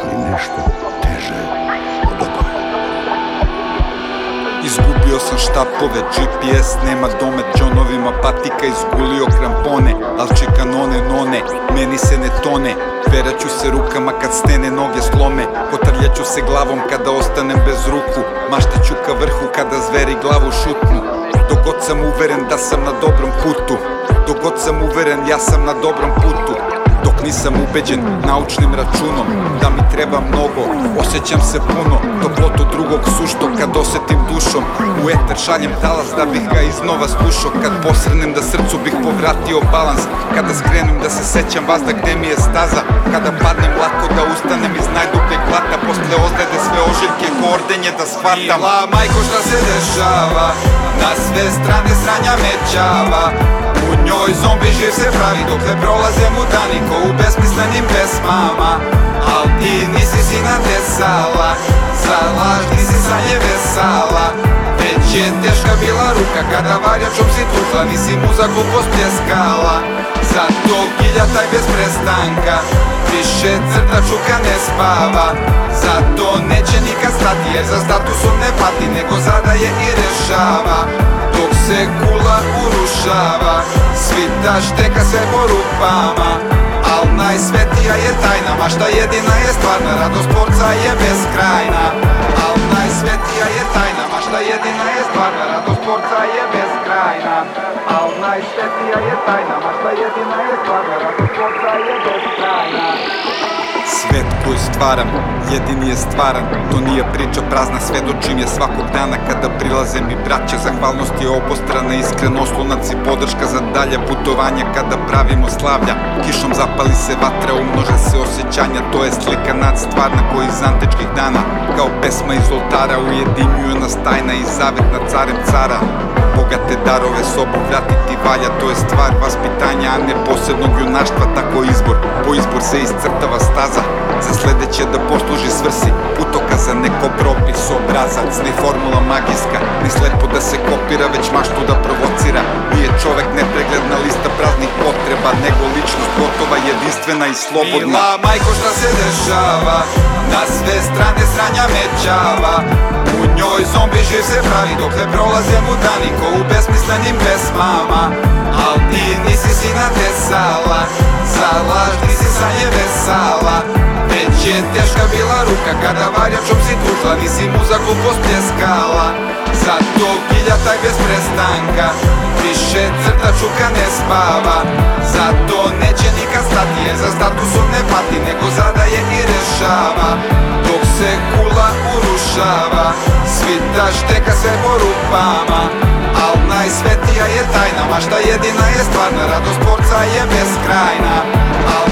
ali nešto teže od oboje. Izgubio sam štapove, GPS, nema domet Johnovima patika, izgulio krampone Alče kanone, none, meni se ne tone. Peraću se rukama kad stene noge slome Kotrljaću se glavom kada ostanem bez ruku Maštaću ka vrhu kada zveri glavu šutnu Dok god sam uveren da sam na dobrom putu Dok god sam uveren ja sam na dobrom putu Dok nisam ubeđen naučnim računom Da mi treba mnogo, osjećam se puno Toplotu drugog sušto kad osetim dušom. U eter šaljem talas da bih ga iznova slušao. Kad posrnem da srcu bih povratio balans. Kada skrenem da se sećam vazda gde mi je staza. Kada padnem lako da ustanem iz najdubljeg blata. Posle ozljede sve ožiljke ko ordenje da shvatam. Mila majko šta se dešava? Na sve strane sranja mećava njoj zombi živ se pravi dok ne prolaze mu dani Ko u besmislenim pesmama. Al ti nisi sina desala Za laž nisi sanje vesala Već je teška bila ruka kada varjačom si tukla Nisi mu za glupost pljeskala Zato gilja taj bez prestanka Više crta čuka ne spava. Zato neće nikad stati jer za statusom ne pati Nego zadaje i rešava. Dok se kula urušava Svita šteka sve po rupama Al najsvetija je tajna Mašta jedina je stvarna Radost porca je beskrajna. Al najsvetija je tajna Mašta jedina je stvarna Radost porca je beskrajna. Al najsvetija je tajna Mašta jedina je stvarna Radost porca je beskrajna Svet koji stvaram, jedini je stvaran. To nije priča prazna, svedočim je svakog dana Kada prilaze mi braća, zahvalnost je obostrana Iskren oslonac i podrška za dalje putovanja Kada pravimo slavlja, kišom zapali se vatra Umnože se osjećanja, to je slika nad stvarna Koji iz antičkih dana, kao pesma iz oltara Ujedinjuju nas tajna i zavet nad carem cara Bogate darove sobu vratiti valja To je stvar vaspitanja, a ne posebnog junaštva Tako izbor, po izbor se iscrtava staza Za sledeće da posluži svrsi. Putoka za neko propis, obrazac Ni formula magijska, ni slepo da se kopira Već maštu da provocira. Nije čovek nepregledna lista praznih potreba Nego ličnost gotova, jedinstvena i slobodna. Mila majko šta se dešava? Na sve strane sranja mećava. U njoj živ se pravi dok ne prolaze mu dani Ko u besmislenim pesmama. Al ti nisi sina desala Za laž nisi sanje vesala. Već je teška bila ruka kada varjačom si tužla Nisi mu za Zato gilja taj bez prestanka. Više crta čuka ne spava Zato neće nikad stati jer za statusom ne pati Nego zadaje i rešava. Dok se kula urušava Svita šteka sve po rupama. Al najsvetija je tajna Mašta jedina je stvarna Radost porca je beskrajna. Al